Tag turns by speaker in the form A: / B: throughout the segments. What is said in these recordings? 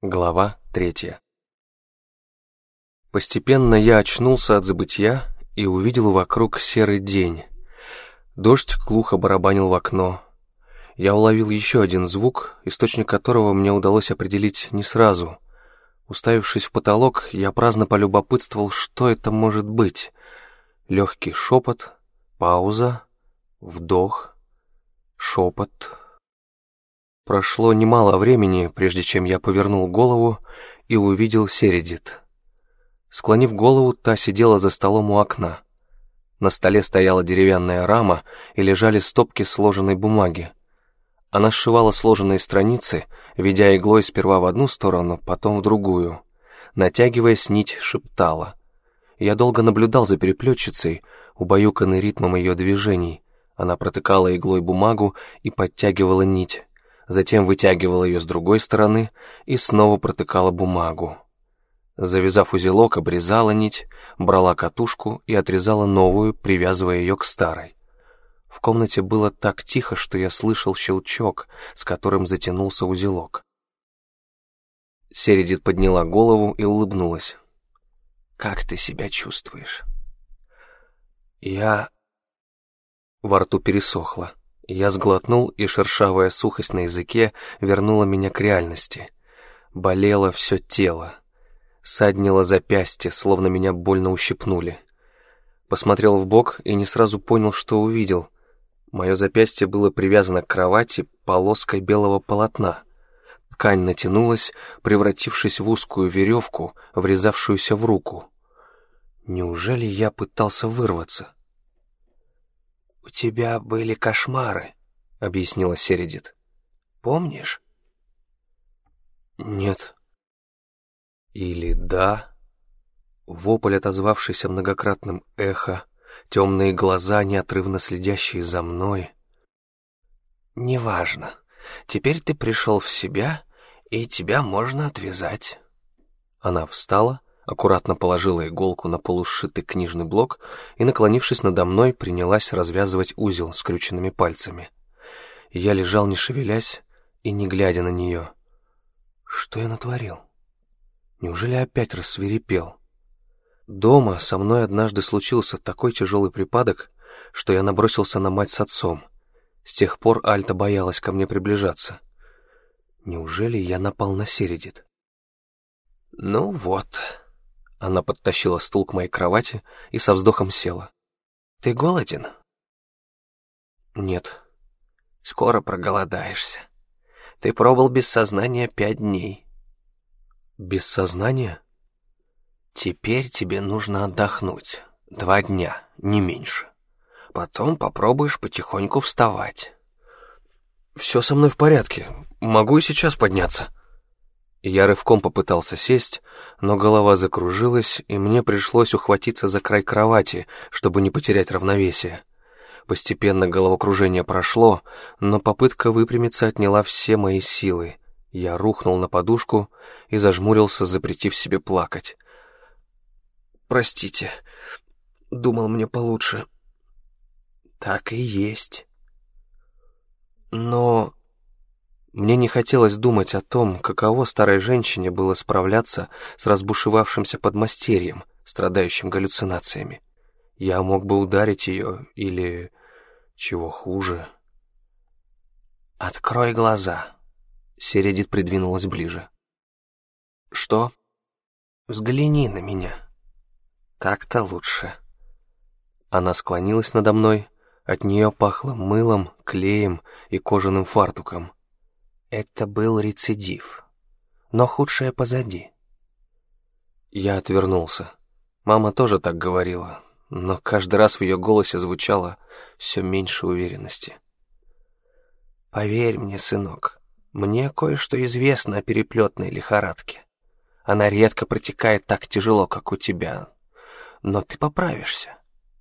A: Глава третья. Постепенно я очнулся от забытья и увидел вокруг серый день. Дождь глухо барабанил в окно. Я уловил еще один звук, источник которого мне удалось определить не сразу. Уставившись в потолок, я праздно полюбопытствовал, что это может быть. Легкий шепот, пауза, вдох, шепот, Прошло немало времени, прежде чем я повернул голову и увидел Середит. Склонив голову, та сидела за столом у окна. На столе стояла деревянная рама и лежали стопки сложенной бумаги. Она сшивала сложенные страницы, ведя иглой сперва в одну сторону, потом в другую. Натягиваясь, нить шептала. Я долго наблюдал за переплетчицей, убаюканный ритмом ее движений. Она протыкала иглой бумагу и подтягивала нить затем вытягивала ее с другой стороны и снова протыкала бумагу. Завязав узелок, обрезала нить, брала катушку и отрезала новую, привязывая ее к старой. В комнате было так тихо, что я слышал щелчок, с которым затянулся узелок. Середит подняла голову и улыбнулась. «Как ты себя чувствуешь?» «Я...» Во рту пересохло. Я сглотнул, и шершавая сухость на языке вернула меня к реальности. Болело все тело. Саднило запястье, словно меня больно ущипнули. Посмотрел в бок и не сразу понял, что увидел. Мое запястье было привязано к кровати полоской белого полотна. Ткань натянулась, превратившись в узкую веревку, врезавшуюся в руку. Неужели я пытался вырваться? «У тебя были кошмары», — объяснила Середит. «Помнишь?» «Нет». «Или да?» Вопль, отозвавшийся многократным эхо, темные глаза, неотрывно следящие за мной. «Неважно. Теперь ты пришел в себя, и тебя можно отвязать». Она встала, аккуратно положила иголку на полушитый книжный блок и, наклонившись надо мной, принялась развязывать узел скрюченными пальцами. Я лежал, не шевелясь и не глядя на нее. Что я натворил? Неужели опять рассверепел? Дома со мной однажды случился такой тяжелый припадок, что я набросился на мать с отцом. С тех пор Альта боялась ко мне приближаться. Неужели я напал на Середит? «Ну вот», она подтащила стул к моей кровати и со вздохом села. «Ты голоден?» «Нет». «Скоро проголодаешься. Ты пробыл без сознания пять дней». «Без сознания?» «Теперь тебе нужно отдохнуть. Два дня, не меньше. Потом попробуешь потихоньку вставать». «Все со мной в порядке. Могу и сейчас подняться». Я рывком попытался сесть, но голова закружилась, и мне пришлось ухватиться за край кровати, чтобы не потерять равновесие. Постепенно головокружение прошло, но попытка выпрямиться отняла все мои силы. Я рухнул на подушку и зажмурился, запретив себе плакать. «Простите, думал мне получше». «Так и есть». «Но мне не хотелось думать о том, каково старой женщине было справляться с разбушевавшимся подмастерьем, страдающим галлюцинациями. Я мог бы ударить ее или... чего хуже. «Открой глаза», — Середит придвинулась ближе. «Что?» «Взгляни на меня. Так-то лучше». Она склонилась надо мной, от нее пахло мылом, клеем и кожаным фартуком. Это был рецидив. Но худшее позади. Я отвернулся. Мама тоже так говорила, но каждый раз в ее голосе звучало все меньше уверенности. «Поверь мне, сынок, мне кое-что известно о переплетной лихорадке. Она редко протекает так тяжело, как у тебя. Но ты поправишься.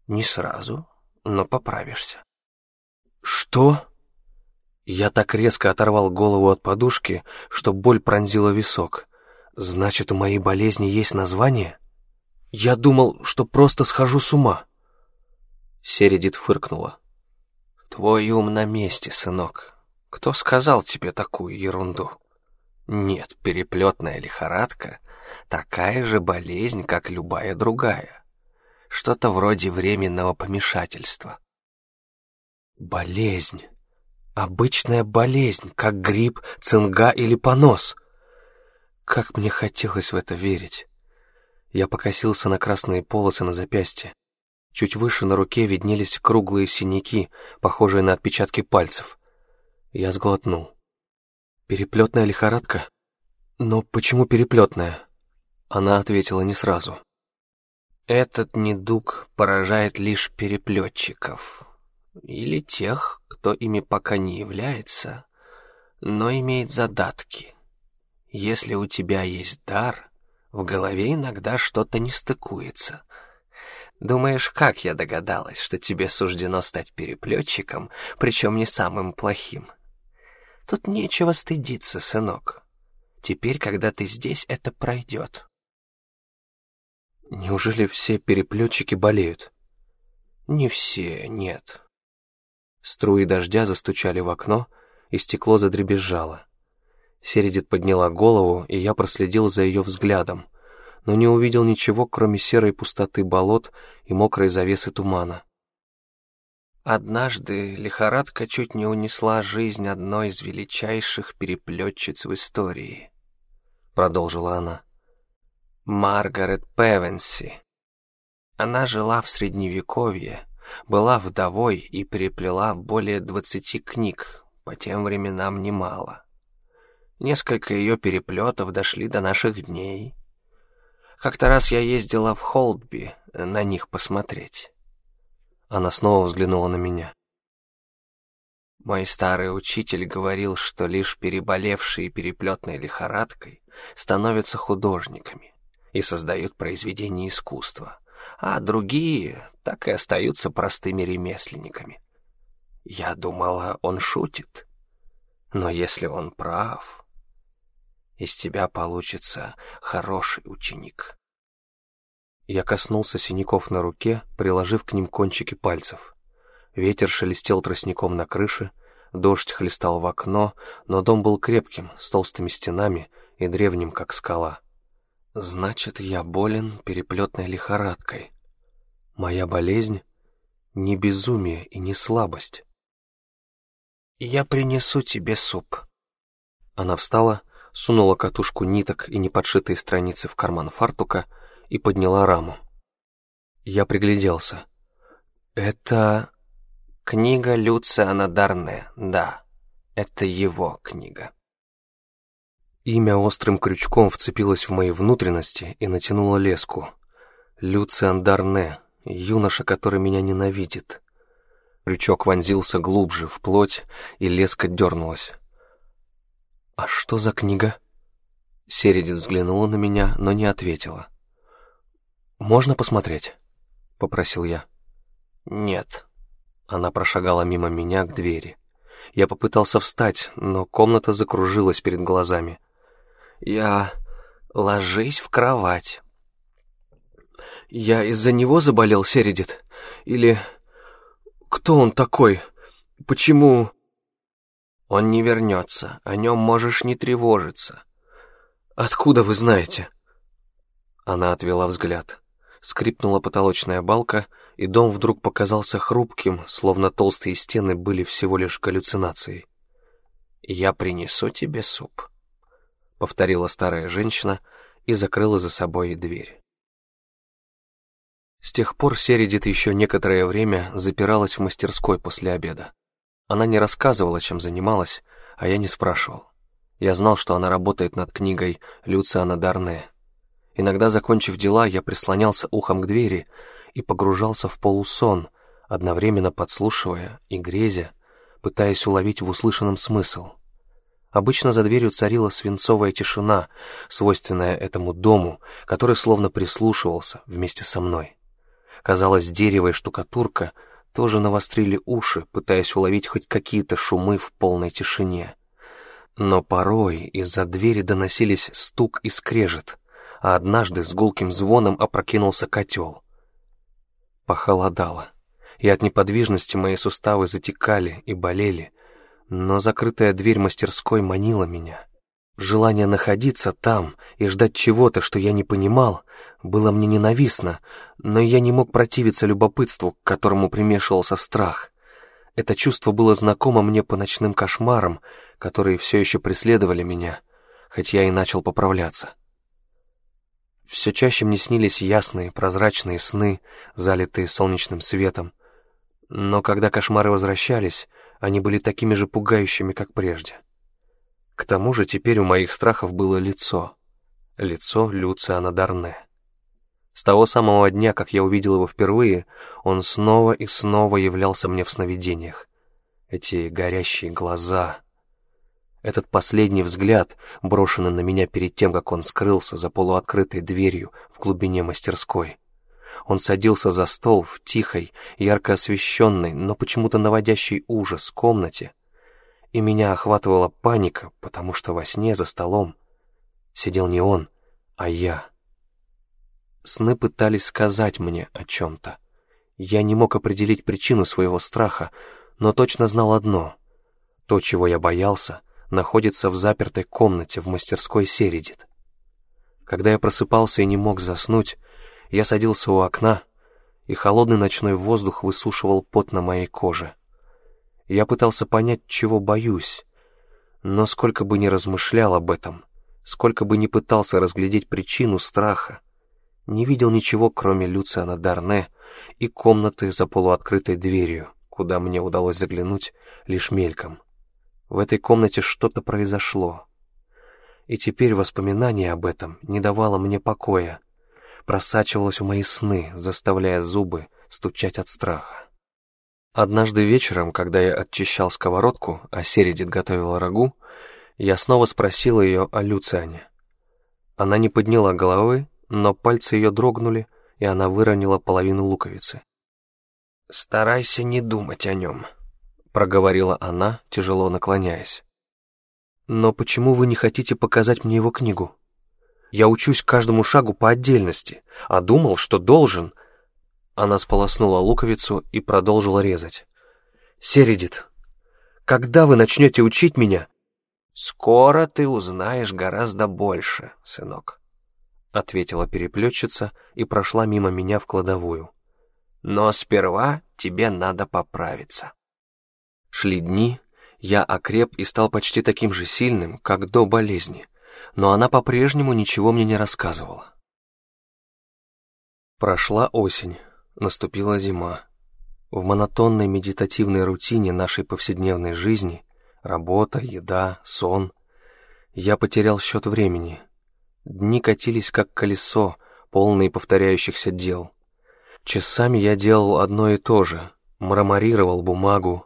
A: Не сразу, но поправишься». «Что?» Я так резко оторвал голову от подушки, что боль пронзила висок. Значит, у моей болезни есть название? Я думал, что просто схожу с ума. Середит фыркнула. Твой ум на месте, сынок. Кто сказал тебе такую ерунду? Нет, переплетная лихорадка — такая же болезнь, как любая другая. Что-то вроде временного помешательства. Болезнь. Обычная болезнь, как грипп, цинга или понос. Как мне хотелось в это верить. Я покосился на красные полосы на запястье. Чуть выше на руке виднелись круглые синяки, похожие на отпечатки пальцев. Я сглотнул. «Переплетная лихорадка? Но почему переплетная?» Она ответила не сразу. «Этот недуг поражает лишь переплетчиков. Или тех, кто ими пока не является, но имеет задатки. Если у тебя есть дар, в голове иногда что-то не стыкуется». Думаешь, как я догадалась, что тебе суждено стать переплетчиком, причем не самым плохим? Тут нечего стыдиться, сынок. Теперь, когда ты здесь, это пройдет. Неужели все переплетчики болеют? Не все, нет. Струи дождя застучали в окно, и стекло задребезжало. Середит подняла голову, и я проследил за ее взглядом, но не увидел ничего, кроме серой пустоты болот и мокрой завесы тумана. Однажды лихорадка чуть не унесла жизнь одной из величайших переплетчиц в истории, продолжила она. Маргарет Певенси. Она жила в Средневековье, была вдовой и переплела более двадцати книг, по тем временам немало. Несколько ее переплетов дошли до наших дней. Как-то раз я ездила в Холдби на них посмотреть. Она снова взглянула на меня. Мой старый учитель говорил, что лишь переболевшие переплетной лихорадкой становятся художниками и создают произведения искусства, а другие так и остаются простыми ремесленниками. Я думала, он шутит. Но если он прав, из тебя получится хороший ученик. Я коснулся синяков на руке, приложив к ним кончики пальцев. Ветер шелестел тростником на крыше, дождь хлестал в окно, но дом был крепким, с толстыми стенами и древним, как скала. Значит, я болен переплетной лихорадкой. Моя болезнь — не безумие и не слабость. «Я принесу тебе суп». Она встала, сунула катушку ниток и неподшитые страницы в карман фартука — и подняла раму. Я пригляделся. Это... Книга Люциана Дарне, да. Это его книга. Имя острым крючком вцепилось в мои внутренности и натянуло леску. Люциан Дарне, юноша, который меня ненавидит. Крючок вонзился глубже в плоть, и леска дернулась. «А что за книга?» Середит взглянула на меня, но не ответила. «Можно посмотреть?» — попросил я. «Нет». Она прошагала мимо меня к двери. Я попытался встать, но комната закружилась перед глазами. «Я... ложись в кровать». «Я из-за него заболел, Середит? Или... кто он такой? Почему...» «Он не вернется, о нем можешь не тревожиться». «Откуда вы знаете?» Она отвела взгляд. Скрипнула потолочная балка, и дом вдруг показался хрупким, словно толстые стены были всего лишь галлюцинацией. «Я принесу тебе суп», — повторила старая женщина и закрыла за собой дверь. С тех пор Середит еще некоторое время запиралась в мастерской после обеда. Она не рассказывала, чем занималась, а я не спрашивал. Я знал, что она работает над книгой Люциана Дарне, Иногда, закончив дела, я прислонялся ухом к двери и погружался в полусон, одновременно подслушивая и грезя, пытаясь уловить в услышанном смысл. Обычно за дверью царила свинцовая тишина, свойственная этому дому, который словно прислушивался вместе со мной. Казалось, дерево и штукатурка тоже навострили уши, пытаясь уловить хоть какие-то шумы в полной тишине. Но порой из-за двери доносились стук и скрежет — а однажды с гулким звоном опрокинулся котел. Похолодало, и от неподвижности мои суставы затекали и болели, но закрытая дверь мастерской манила меня. Желание находиться там и ждать чего-то, что я не понимал, было мне ненавистно, но я не мог противиться любопытству, к которому примешивался страх. Это чувство было знакомо мне по ночным кошмарам, которые все еще преследовали меня, хоть я и начал поправляться. Все чаще мне снились ясные, прозрачные сны, залитые солнечным светом. Но когда кошмары возвращались, они были такими же пугающими, как прежде. К тому же теперь у моих страхов было лицо. Лицо Люциана Дарне. С того самого дня, как я увидел его впервые, он снова и снова являлся мне в сновидениях. Эти горящие глаза, этот последний взгляд, брошенный на меня перед тем, как он скрылся за полуоткрытой дверью в глубине мастерской. Он садился за стол в тихой, ярко освещенной, но почему-то наводящей ужас комнате, и меня охватывала паника, потому что во сне за столом сидел не он, а я. Сны пытались сказать мне о чем-то. Я не мог определить причину своего страха, но точно знал одно. То, чего я боялся, находится в запертой комнате в мастерской Середит. Когда я просыпался и не мог заснуть, я садился у окна, и холодный ночной воздух высушивал пот на моей коже. Я пытался понять, чего боюсь, но сколько бы ни размышлял об этом, сколько бы ни пытался разглядеть причину страха, не видел ничего, кроме Люциана Дарне и комнаты за полуоткрытой дверью, куда мне удалось заглянуть лишь мельком. В этой комнате что-то произошло. И теперь воспоминание об этом не давало мне покоя, просачивалось в мои сны, заставляя зубы стучать от страха. Однажды вечером, когда я очищал сковородку, а Середит готовила рагу, я снова спросил ее о Люциане. Она не подняла головы, но пальцы ее дрогнули, и она выронила половину луковицы. «Старайся не думать о нем», — проговорила она, тяжело наклоняясь. «Но почему вы не хотите показать мне его книгу? Я учусь каждому шагу по отдельности, а думал, что должен...» Она сполоснула луковицу и продолжила резать. «Середит, когда вы начнете учить меня?» «Скоро ты узнаешь гораздо больше, сынок», — ответила переплетчица и прошла мимо меня в кладовую. «Но сперва тебе надо поправиться». Шли дни, я окреп и стал почти таким же сильным, как до болезни, но она по-прежнему ничего мне не рассказывала. Прошла осень. Наступила зима. В монотонной медитативной рутине нашей повседневной жизни работа, еда, сон я потерял счет времени. Дни катились как колесо, полные повторяющихся дел. Часами я делал одно и то же, мраморировал бумагу,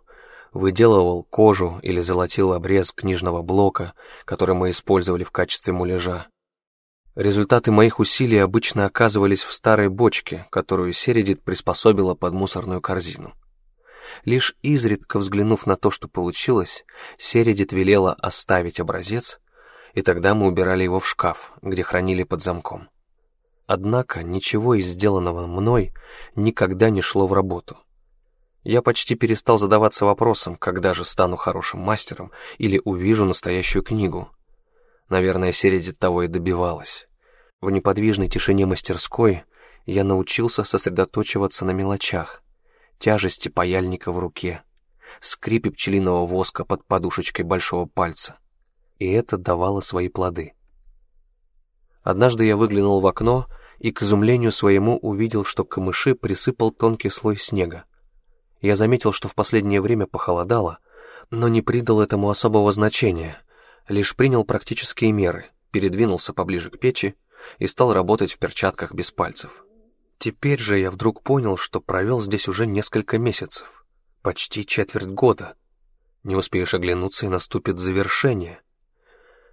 A: выделывал кожу или золотил обрез книжного блока, который мы использовали в качестве муляжа. Результаты моих усилий обычно оказывались в старой бочке, которую Середит приспособила под мусорную корзину. Лишь изредка взглянув на то, что получилось, Середит велела оставить образец, и тогда мы убирали его в шкаф, где хранили под замком. Однако ничего из сделанного мной никогда не шло в работу. Я почти перестал задаваться вопросом, когда же стану хорошим мастером или увижу настоящую книгу — Наверное, Середит того и добивалась. В неподвижной тишине мастерской я научился сосредоточиваться на мелочах. Тяжести паяльника в руке, скрипе пчелиного воска под подушечкой большого пальца. И это давало свои плоды. Однажды я выглянул в окно и, к изумлению своему, увидел, что камыши присыпал тонкий слой снега. Я заметил, что в последнее время похолодало, но не придал этому особого значения — лишь принял практические меры, передвинулся поближе к печи и стал работать в перчатках без пальцев. Теперь же я вдруг понял, что провел здесь уже несколько месяцев, почти четверть года. Не успеешь оглянуться, и наступит завершение.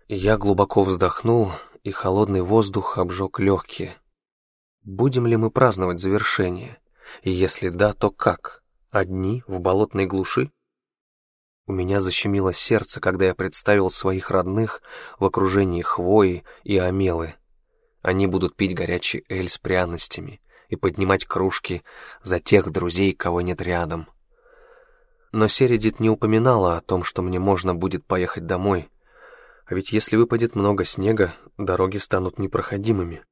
A: Я глубоко вздохнул, и холодный воздух обжег легкие. Будем ли мы праздновать завершение? И если да, то как? Одни в болотной глуши? У меня защемило сердце, когда я представил своих родных в окружении хвои и омелы. Они будут пить горячий эль с пряностями и поднимать кружки за тех друзей, кого нет рядом. Но Середит не упоминала о том, что мне можно будет поехать домой. А ведь если выпадет много снега, дороги станут непроходимыми.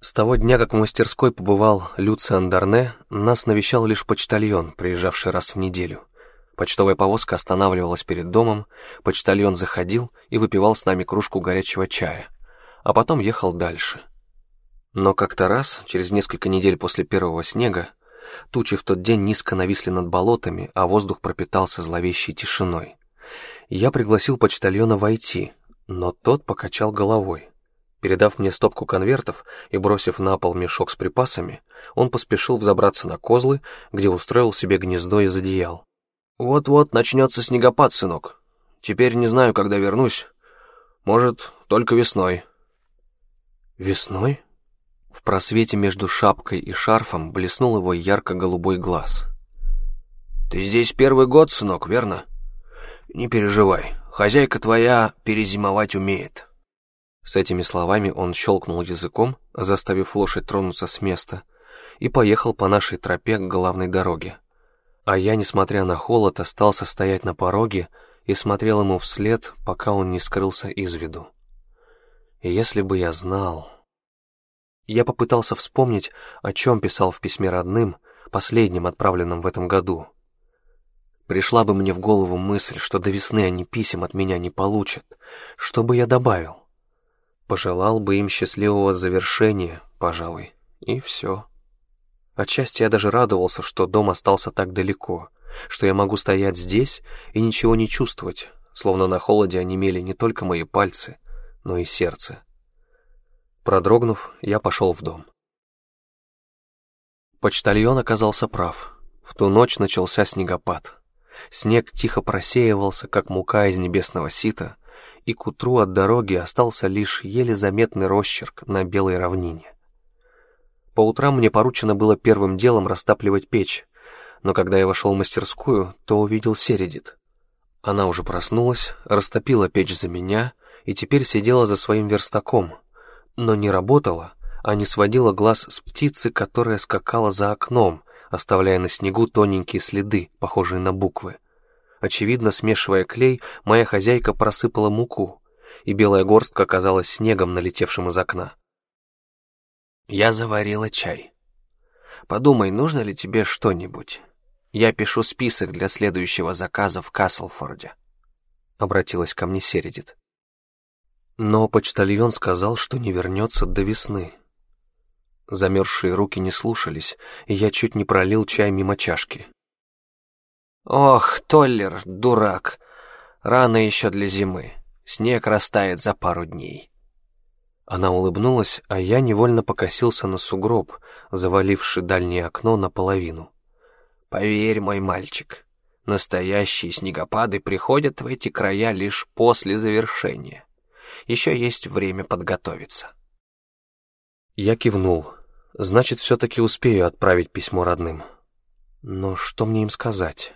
A: С того дня, как в мастерской побывал Люциан Дарне, нас навещал лишь почтальон, приезжавший раз в неделю. Почтовая повозка останавливалась перед домом, почтальон заходил и выпивал с нами кружку горячего чая, а потом ехал дальше. Но как-то раз, через несколько недель после первого снега, тучи в тот день низко нависли над болотами, а воздух пропитался зловещей тишиной. Я пригласил почтальона войти, но тот покачал головой. Передав мне стопку конвертов и бросив на пол мешок с припасами, он поспешил взобраться на козлы, где устроил себе гнездо из одеял. «Вот-вот начнется снегопад, сынок. Теперь не знаю, когда вернусь. Может, только весной». «Весной?» В просвете между шапкой и шарфом блеснул его ярко-голубой глаз. «Ты здесь первый год, сынок, верно? Не переживай, хозяйка твоя перезимовать умеет». С этими словами он щелкнул языком, заставив лошадь тронуться с места, и поехал по нашей тропе к главной дороге. А я, несмотря на холод, остался стоять на пороге и смотрел ему вслед, пока он не скрылся из виду. И если бы я знал... Я попытался вспомнить, о чем писал в письме родным, последнем отправленном в этом году. Пришла бы мне в голову мысль, что до весны они писем от меня не получат. Что бы я добавил? Пожелал бы им счастливого завершения, пожалуй, и все. Отчасти я даже радовался, что дом остался так далеко, что я могу стоять здесь и ничего не чувствовать, словно на холоде онемели не только мои пальцы, но и сердце. Продрогнув, я пошел в дом. Почтальон оказался прав. В ту ночь начался снегопад. Снег тихо просеивался, как мука из небесного сита, и к утру от дороги остался лишь еле заметный росчерк на белой равнине. По утрам мне поручено было первым делом растапливать печь, но когда я вошел в мастерскую, то увидел Середит. Она уже проснулась, растопила печь за меня и теперь сидела за своим верстаком, но не работала, а не сводила глаз с птицы, которая скакала за окном, оставляя на снегу тоненькие следы, похожие на буквы. Очевидно, смешивая клей, моя хозяйка просыпала муку, и белая горстка оказалась снегом, налетевшим из окна. Я заварила чай. Подумай, нужно ли тебе что-нибудь? Я пишу список для следующего заказа в Каслфорде. Обратилась ко мне Середит. Но почтальон сказал, что не вернется до весны. Замерзшие руки не слушались, и я чуть не пролил чай мимо чашки. «Ох, Толлер, дурак! Рано еще для зимы. Снег растает за пару дней». Она улыбнулась, а я невольно покосился на сугроб, заваливший дальнее окно наполовину. «Поверь, мой мальчик, настоящие снегопады приходят в эти края лишь после завершения. Еще есть время подготовиться». Я кивнул. Значит, все-таки успею отправить письмо родным. Но что мне им сказать?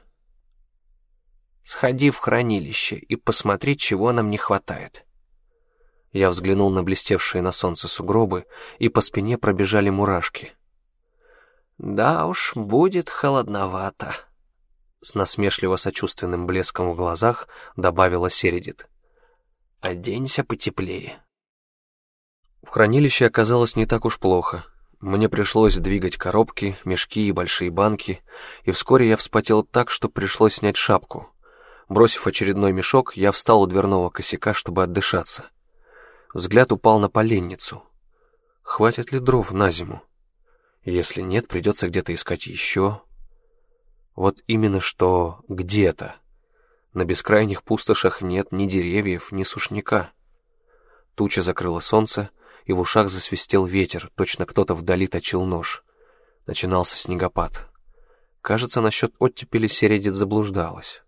A: Сходи в хранилище и посмотри, чего нам не хватает. Я взглянул на блестевшие на солнце сугробы, и по спине пробежали мурашки. «Да уж, будет холодновато», — с насмешливо-сочувственным блеском в глазах добавила Середит. «Оденься потеплее». В хранилище оказалось не так уж плохо. Мне пришлось двигать коробки, мешки и большие банки, и вскоре я вспотел так, что пришлось снять шапку, Бросив очередной мешок, я встал у дверного косяка, чтобы отдышаться. Взгляд упал на поленницу. Хватит ли дров на зиму? Если нет, придется где-то искать еще. Вот именно что где-то. На бескрайних пустошах нет ни деревьев, ни сушняка. Туча закрыла солнце, и в ушах засвистел ветер, точно кто-то вдали точил нож. Начинался снегопад. Кажется, насчет оттепели Середит заблуждалась.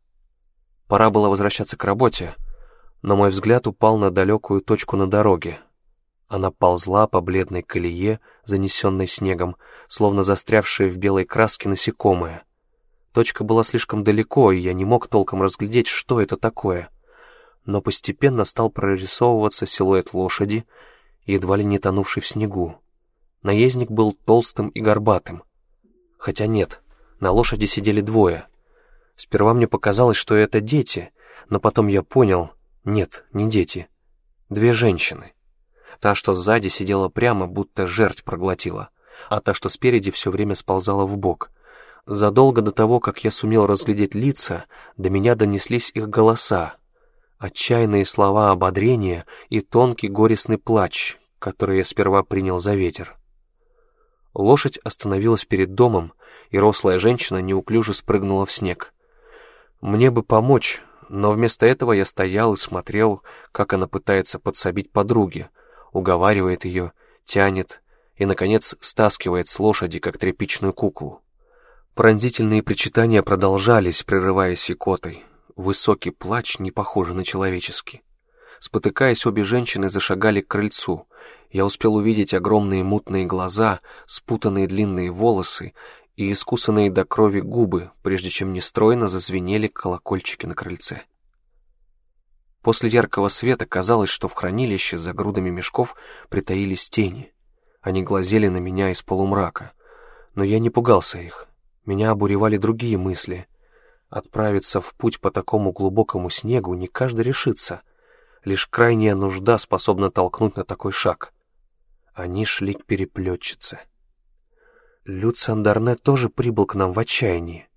A: Пора было возвращаться к работе, но мой взгляд упал на далекую точку на дороге. Она ползла по бледной колее, занесенной снегом, словно застрявшая в белой краске насекомое. Точка была слишком далеко, и я не мог толком разглядеть, что это такое. Но постепенно стал прорисовываться силуэт лошади, едва ли не тонувший в снегу. Наездник был толстым и горбатым. Хотя нет, на лошади сидели двое — Сперва мне показалось, что это дети, но потом я понял, Нет, не дети. Две женщины. Та, что сзади, сидела прямо, будто жертв проглотила, а та, что спереди, все время сползала в бок. Задолго до того, как я сумел разглядеть лица, до меня донеслись их голоса, отчаянные слова ободрения и тонкий горестный плач, который я сперва принял за ветер. Лошадь остановилась перед домом, и рослая женщина неуклюже спрыгнула в снег. Мне бы помочь, но вместо этого я стоял и смотрел, как она пытается подсобить подруге, уговаривает ее, тянет и, наконец, стаскивает с лошади, как тряпичную куклу. Пронзительные причитания продолжались, прерываясь икотой. Высокий плач не похожий на человеческий. Спотыкаясь, обе женщины зашагали к крыльцу. Я успел увидеть огромные мутные глаза, спутанные длинные волосы и искусанные до крови губы, прежде чем нестройно зазвенели колокольчики на крыльце. После яркого света казалось, что в хранилище за грудами мешков притаились тени. Они глазели на меня из полумрака. Но я не пугался их. Меня обуревали другие мысли. Отправиться в путь по такому глубокому снегу не каждый решится. Лишь крайняя нужда способна толкнуть на такой шаг. Они шли к переплетчице. Люциан Дарне тоже прибыл к нам в отчаянии.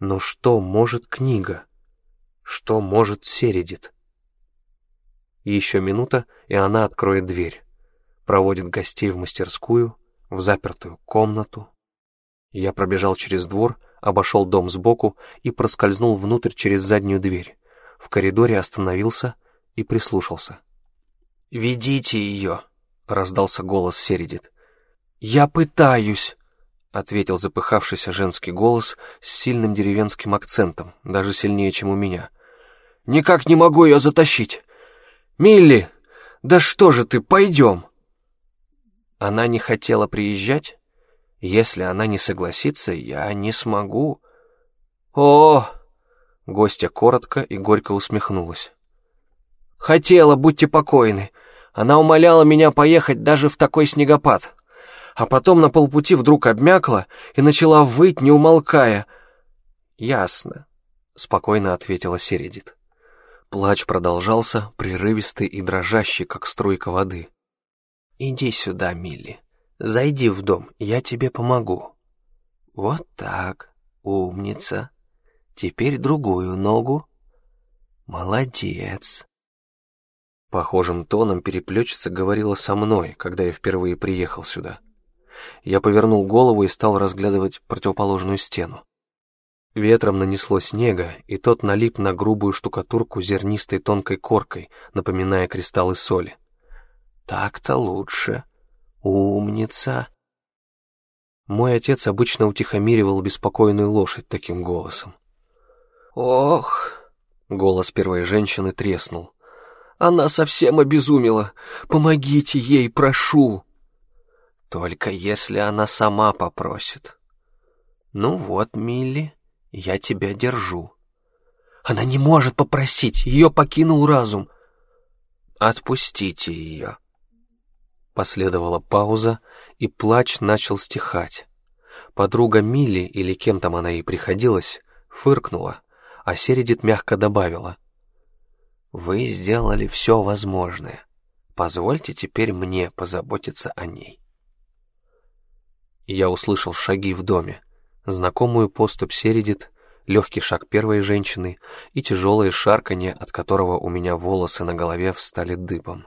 A: Но что может книга? Что может Середит? Еще минута, и она откроет дверь. Проводит гостей в мастерскую, в запертую комнату. Я пробежал через двор, обошел дом сбоку и проскользнул внутрь через заднюю дверь. В коридоре остановился и прислушался. «Ведите ее!» — раздался голос Середит. «Я пытаюсь!» — ответил запыхавшийся женский голос с сильным деревенским акцентом, даже сильнее, чем у меня. «Никак не могу ее затащить! «Милли, да что же ты, пойдем!» Она не хотела приезжать? Если она не согласится, я не смогу. О! Гостья коротко и горько усмехнулась. Хотела, будьте покойны. Она умоляла меня поехать даже в такой снегопад. А потом на полпути вдруг обмякла и начала выть, не умолкая. Ясно, спокойно ответила Середит. Плач продолжался, прерывистый и дрожащий, как струйка воды. «Иди сюда, Милли. Зайди в дом, я тебе помогу». «Вот так. Умница. Теперь другую ногу. Молодец». Похожим тоном переплетчица говорила со мной, когда я впервые приехал сюда. Я повернул голову и стал разглядывать противоположную стену. Ветром нанесло снега, и тот налип на грубую штукатурку зернистой тонкой коркой, напоминая кристаллы соли. «Так-то лучше. Умница!» Мой отец обычно утихомиривал беспокойную лошадь таким голосом. «Ох!» — голос первой женщины треснул. «Она совсем обезумела! Помогите ей, прошу!» «Только если она сама попросит». «Ну вот, Милли, я тебя держу. Она не может попросить, ее покинул разум. Отпустите ее. Последовала пауза, и плач начал стихать. Подруга Милли, или кем там она ей приходилась, фыркнула, а Середит мягко добавила. «Вы сделали все возможное. Позвольте теперь мне позаботиться о ней». Я услышал шаги в доме знакомую поступь Середит, легкий шаг первой женщины и тяжелое шарканье, от которого у меня волосы на голове встали дыбом.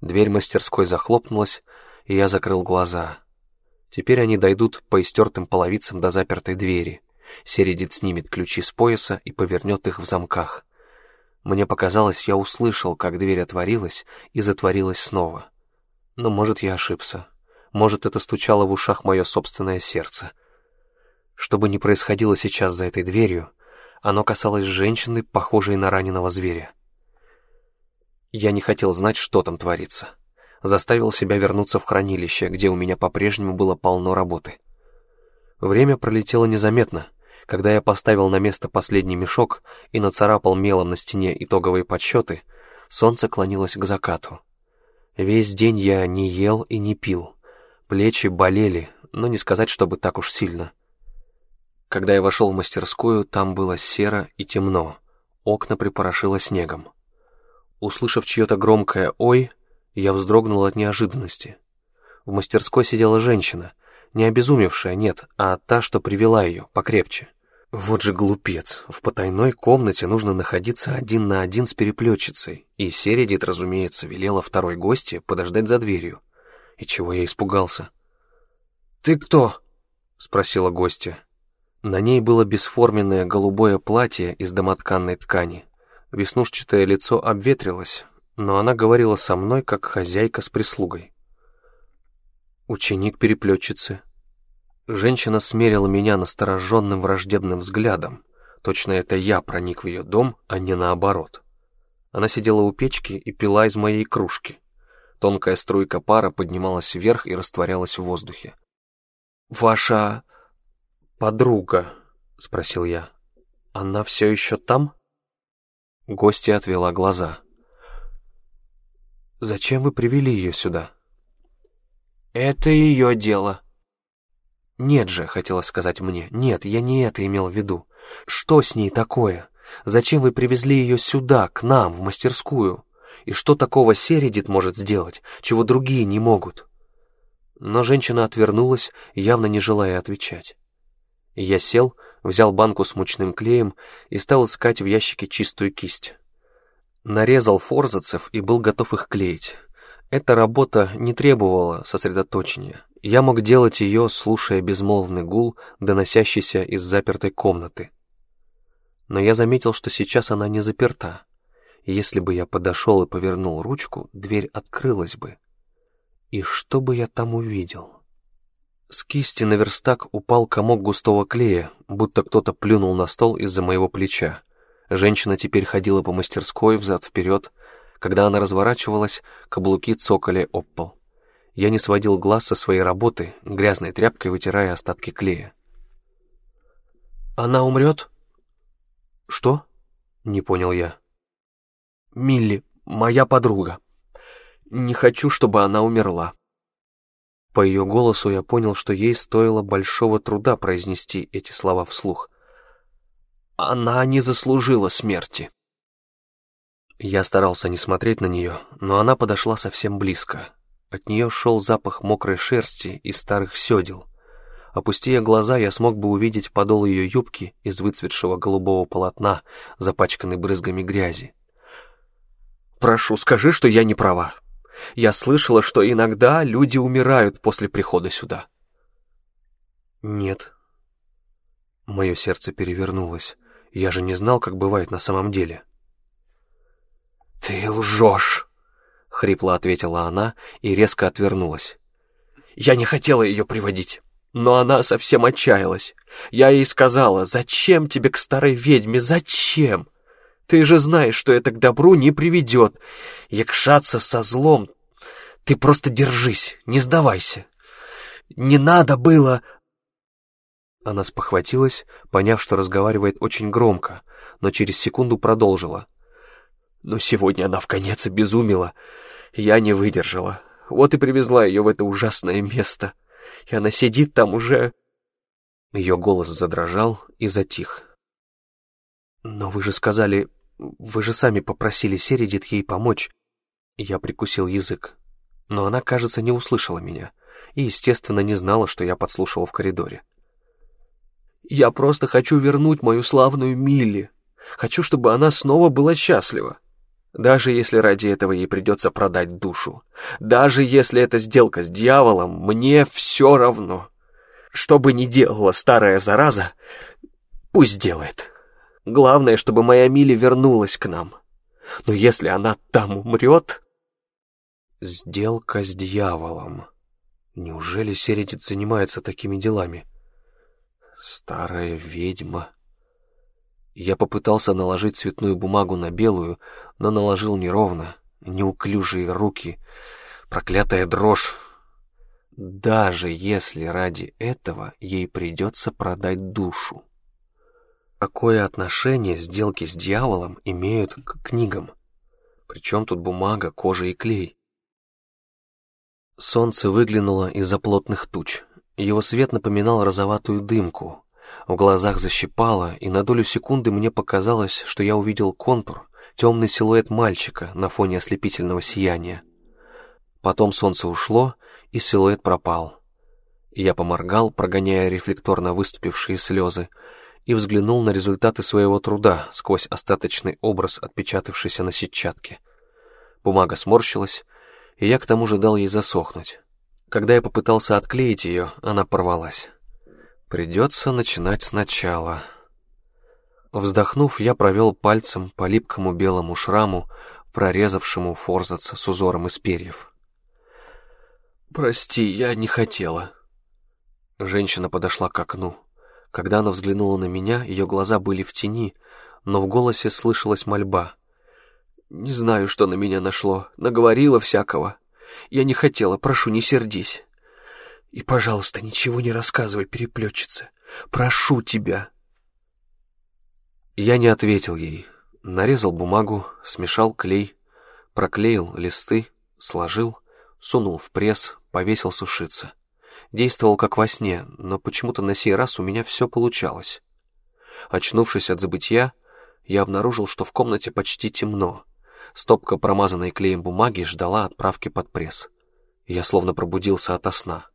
A: Дверь мастерской захлопнулась, и я закрыл глаза. Теперь они дойдут по истертым половицам до запертой двери. Середит снимет ключи с пояса и повернет их в замках. Мне показалось, я услышал, как дверь отворилась и затворилась снова. Но, может, я ошибся. Может, это стучало в ушах мое собственное сердце — что бы ни происходило сейчас за этой дверью, оно касалось женщины, похожей на раненого зверя. Я не хотел знать, что там творится. Заставил себя вернуться в хранилище, где у меня по-прежнему было полно работы. Время пролетело незаметно. Когда я поставил на место последний мешок и нацарапал мелом на стене итоговые подсчеты, солнце клонилось к закату. Весь день я не ел и не пил. Плечи болели, но не сказать, чтобы так уж сильно. Когда я вошел в мастерскую, там было серо и темно. Окна припорошило снегом. Услышав чье-то громкое «Ой», я вздрогнул от неожиданности. В мастерской сидела женщина, не обезумевшая, нет, а та, что привела ее, покрепче. Вот же глупец, в потайной комнате нужно находиться один на один с переплетчицей, и Середит, разумеется, велела второй гости подождать за дверью. И чего я испугался? «Ты кто?» — спросила гостья. На ней было бесформенное голубое платье из домотканной ткани. Веснушчатое лицо обветрилось, но она говорила со мной, как хозяйка с прислугой. Ученик переплетчицы. Женщина смерила меня настороженным враждебным взглядом. Точно это я проник в ее дом, а не наоборот. Она сидела у печки и пила из моей кружки. Тонкая струйка пара поднималась вверх и растворялась в воздухе. «Ваша подруга?» — спросил я. «Она все еще там?» Гостья отвела глаза. «Зачем вы привели ее сюда?» «Это ее дело». «Нет же», — хотела сказать мне, — «нет, я не это имел в виду. Что с ней такое? Зачем вы привезли ее сюда, к нам, в мастерскую? И что такого Середит может сделать, чего другие не могут?» Но женщина отвернулась, явно не желая отвечать. Я сел, взял банку с мучным клеем и стал искать в ящике чистую кисть. Нарезал форзацев и был готов их клеить. Эта работа не требовала сосредоточения. Я мог делать ее, слушая безмолвный гул, доносящийся из запертой комнаты. Но я заметил, что сейчас она не заперта. Если бы я подошел и повернул ручку, дверь открылась бы. И что бы я там увидел? С кисти на верстак упал комок густого клея, будто кто-то плюнул на стол из-за моего плеча. Женщина теперь ходила по мастерской взад-вперед. Когда она разворачивалась, каблуки цокали об пол. Я не сводил глаз со своей работы, грязной тряпкой вытирая остатки клея. «Она умрет?» «Что?» — не понял я. «Милли, моя подруга», не хочу, чтобы она умерла». По ее голосу я понял, что ей стоило большого труда произнести эти слова вслух. «Она не заслужила смерти». Я старался не смотреть на нее, но она подошла совсем близко. От нее шел запах мокрой шерсти и старых седел. Опустив глаза, я смог бы увидеть подол ее юбки из выцветшего голубого полотна, запачканный брызгами грязи. «Прошу, скажи, что я не права. Я слышала, что иногда люди умирают после прихода сюда. Нет. Мое сердце перевернулось. Я же не знал, как бывает на самом деле. «Ты лжешь!» — хрипло ответила она и резко отвернулась. «Я не хотела ее приводить, но она совсем отчаялась. Я ей сказала, зачем тебе к старой ведьме, зачем? Ты же знаешь, что это к добру не приведет. Якшаться со злом. Ты просто держись, не сдавайся. Не надо было...» Она спохватилась, поняв, что разговаривает очень громко, но через секунду продолжила. «Но сегодня она в конец обезумела. Я не выдержала. Вот и привезла ее в это ужасное место. И она сидит там уже...» Ее голос задрожал и затих. «Но вы же сказали, вы же сами попросили Середит ей помочь. Я прикусил язык. Но она, кажется, не услышала меня и, естественно, не знала, что я подслушал в коридоре. «Я просто хочу вернуть мою славную Милли. Хочу, чтобы она снова была счастлива. Даже если ради этого ей придется продать душу. Даже если это сделка с дьяволом, мне все равно. Что бы ни делала старая зараза, пусть делает». Главное, чтобы моя Мили вернулась к нам. Но если она там умрет... Сделка с дьяволом. Неужели Середит занимается такими делами? Старая ведьма. Я попытался наложить цветную бумагу на белую, но наложил неровно, неуклюжие руки, проклятая дрожь. Даже если ради этого ей придется продать душу. Какое отношение сделки с дьяволом имеют к книгам? Причем тут бумага, кожа и клей? Солнце выглянуло из-за плотных туч. Его свет напоминал розоватую дымку. В глазах защипало, и на долю секунды мне показалось, что я увидел контур, темный силуэт мальчика на фоне ослепительного сияния. Потом солнце ушло, и силуэт пропал. Я поморгал, прогоняя рефлекторно выступившие слезы, и взглянул на результаты своего труда сквозь остаточный образ, отпечатавшийся на сетчатке. Бумага сморщилась, и я к тому же дал ей засохнуть. Когда я попытался отклеить ее, она порвалась. Придется начинать сначала. Вздохнув, я провел пальцем по липкому белому шраму, прорезавшему форзаца с узором из перьев. «Прости, я не хотела». Женщина подошла к окну. Когда она взглянула на меня, ее глаза были в тени, но в голосе слышалась мольба. «Не знаю, что на меня нашло, наговорила всякого. Я не хотела, прошу, не сердись. И, пожалуйста, ничего не рассказывай, переплетчица. Прошу тебя». Я не ответил ей. Нарезал бумагу, смешал клей, проклеил листы, сложил, сунул в пресс, повесил сушиться. Действовал как во сне, но почему-то на сей раз у меня все получалось. Очнувшись от забытья, я обнаружил, что в комнате почти темно. Стопка промазанной клеем бумаги ждала отправки под пресс. Я словно пробудился ото сна.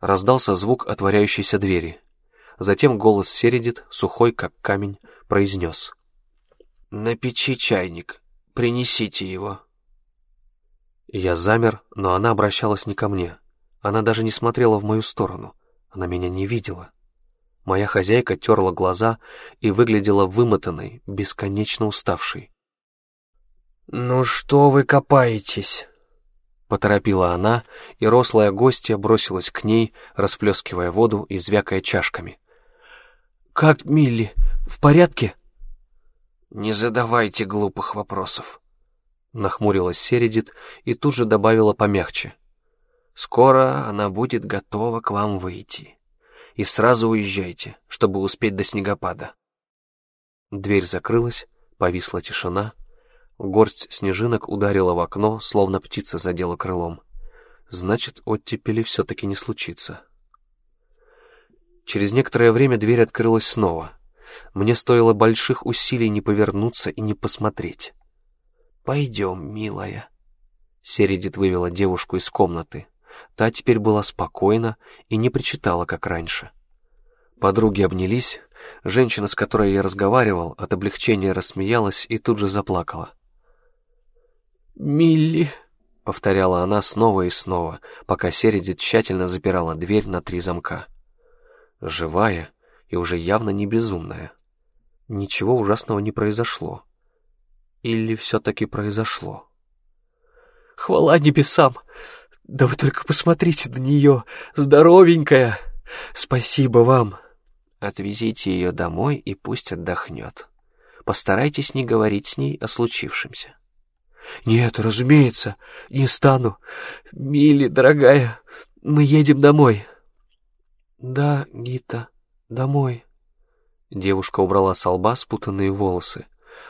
A: Раздался звук отворяющейся двери — Затем голос Середит, сухой как камень, произнес. «На печи чайник. Принесите его». Я замер, но она обращалась не ко мне. Она даже не смотрела в мою сторону. Она меня не видела. Моя хозяйка терла глаза и выглядела вымотанной, бесконечно уставшей. «Ну что вы копаетесь?» Поторопила она, и рослая гостья бросилась к ней, расплескивая воду и звякая чашками. «Как Милли? В порядке?» «Не задавайте глупых вопросов», — нахмурилась Середит и тут же добавила помягче. «Скоро она будет готова к вам выйти. И сразу уезжайте, чтобы успеть до снегопада». Дверь закрылась, повисла тишина. Горсть снежинок ударила в окно, словно птица задела крылом. Значит, оттепели все-таки не случится. Через некоторое время дверь открылась снова. Мне стоило больших усилий не повернуться и не посмотреть. «Пойдем, милая». Середит вывела девушку из комнаты. Та теперь была спокойна и не причитала, как раньше. Подруги обнялись. Женщина, с которой я разговаривал, от облегчения рассмеялась и тут же заплакала. «Милли», — повторяла она снова и снова, пока Середит тщательно запирала дверь на три замка живая и уже явно не безумная. Ничего ужасного не произошло. Или все-таки произошло? «Хвала небесам! Да вы только посмотрите на нее! Здоровенькая! Спасибо вам!» «Отвезите ее домой и пусть отдохнет. Постарайтесь не говорить с ней о случившемся». «Нет, разумеется, не стану. Милли, дорогая, мы едем домой». «Да, Гита, домой». Девушка убрала с лба спутанные волосы.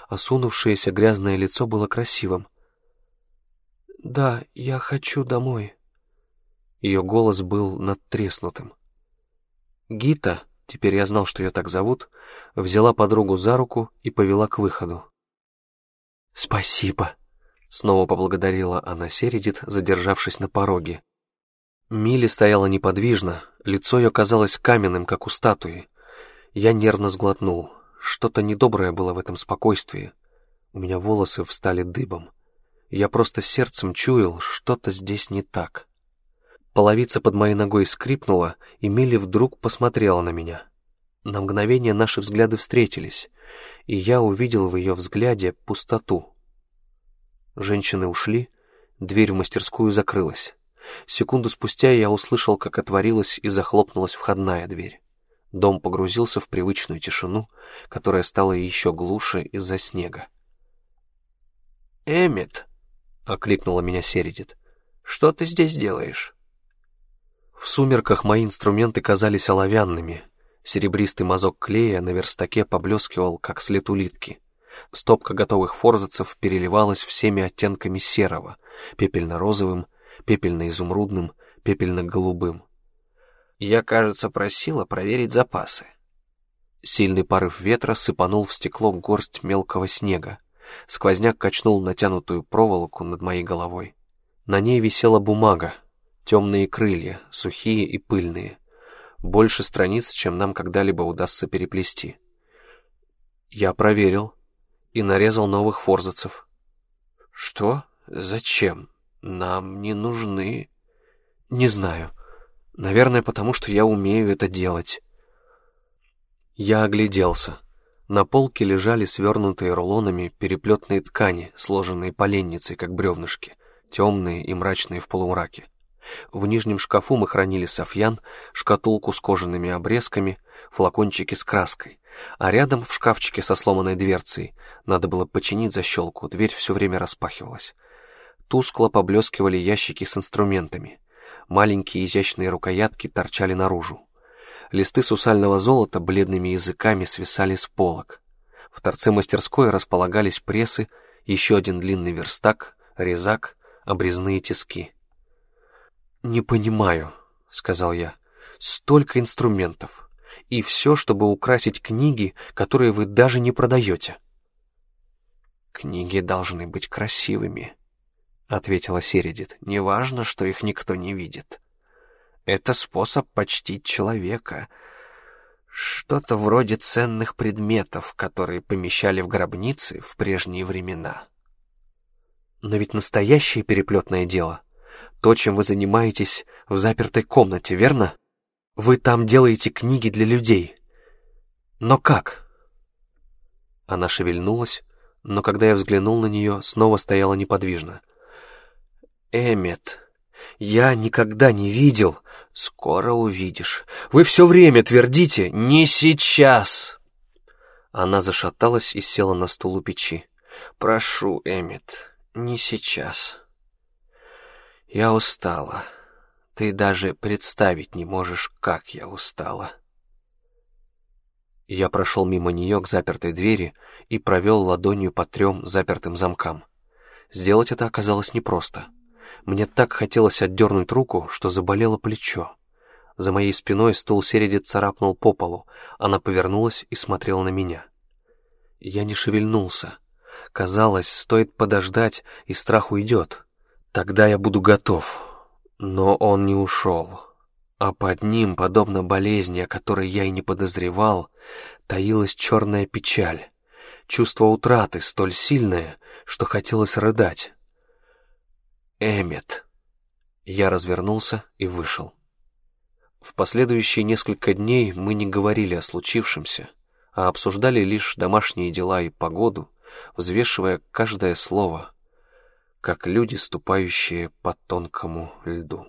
A: Осунувшееся грязное лицо было красивым. «Да, я хочу домой». Ее голос был надтреснутым. Гита, теперь я знал, что ее так зовут, взяла подругу за руку и повела к выходу. «Спасибо», — снова поблагодарила она Середит, задержавшись на пороге. Милли стояла неподвижно, лицо ее казалось каменным, как у статуи. Я нервно сглотнул. Что-то недоброе было в этом спокойствии. У меня волосы встали дыбом. Я просто сердцем чуял, что-то здесь не так. Половица под моей ногой скрипнула, и Милли вдруг посмотрела на меня. На мгновение наши взгляды встретились, и я увидел в ее взгляде пустоту. Женщины ушли, дверь в мастерскую закрылась. Секунду спустя я услышал, как отворилась и захлопнулась входная дверь. Дом погрузился в привычную тишину, которая стала еще глуше из-за снега. «Эммет», — окликнула меня Середит, — «что ты здесь делаешь?» В сумерках мои инструменты казались оловянными. Серебристый мазок клея на верстаке поблескивал, как след улитки. Стопка готовых форзацев переливалась всеми оттенками серого, пепельно-розовым, пепельно-изумрудным, пепельно-голубым. Я, кажется, просила проверить запасы. Сильный порыв ветра сыпанул в стекло горсть мелкого снега. Сквозняк качнул натянутую проволоку над моей головой. На ней висела бумага, темные крылья, сухие и пыльные. Больше страниц, чем нам когда-либо удастся переплести. Я проверил и нарезал новых форзацев. Что? Зачем? Нам не нужны. Не знаю. Наверное, потому что я умею это делать. Я огляделся. На полке лежали свернутые рулонами переплетные ткани, сложенные поленницей, как бревнышки, темные и мрачные в полумраке. В нижнем шкафу мы хранили софьян, шкатулку с кожаными обрезками, флакончики с краской, а рядом в шкафчике со сломанной дверцей надо было починить защелку, дверь все время распахивалась. Тускло поблескивали ящики с инструментами. Маленькие изящные рукоятки торчали наружу. Листы сусального золота бледными языками свисали с полок. В торце мастерской располагались прессы, еще один длинный верстак, резак, обрезные тиски. «Не понимаю», — сказал я, — «столько инструментов, и все, чтобы украсить книги, которые вы даже не продаете». «Книги должны быть красивыми», — ответила Середит. «Неважно, что их никто не видит». Это способ почтить человека. Что-то вроде ценных предметов, которые помещали в гробницы в прежние времена. Но ведь настоящее переплетное дело — то, чем вы занимаетесь в запертой комнате, верно? Вы там делаете книги для людей. Но как? Она шевельнулась, но когда я взглянул на нее, снова стояла неподвижно. «Эммет, я никогда не видел...» «Скоро увидишь. Вы все время твердите «не сейчас». Она зашаталась и села на стул у печи. «Прошу, Эммет, не сейчас. Я устала. Ты даже представить не можешь, как я устала». Я прошел мимо нее к запертой двери и провел ладонью по трем запертым замкам. Сделать это оказалось непросто. Мне так хотелось отдернуть руку, что заболело плечо. За моей спиной стул Середи царапнул по полу. Она повернулась и смотрела на меня. Я не шевельнулся. Казалось, стоит подождать, и страх уйдет. Тогда я буду готов. Но он не ушел. А под ним, подобно болезни, о которой я и не подозревал, таилась черная печаль. Чувство утраты столь сильное, что хотелось рыдать. Эммет. Я развернулся и вышел. В последующие несколько дней мы не говорили о случившемся, а обсуждали лишь домашние дела и погоду, взвешивая каждое слово, как люди, ступающие по тонкому льду.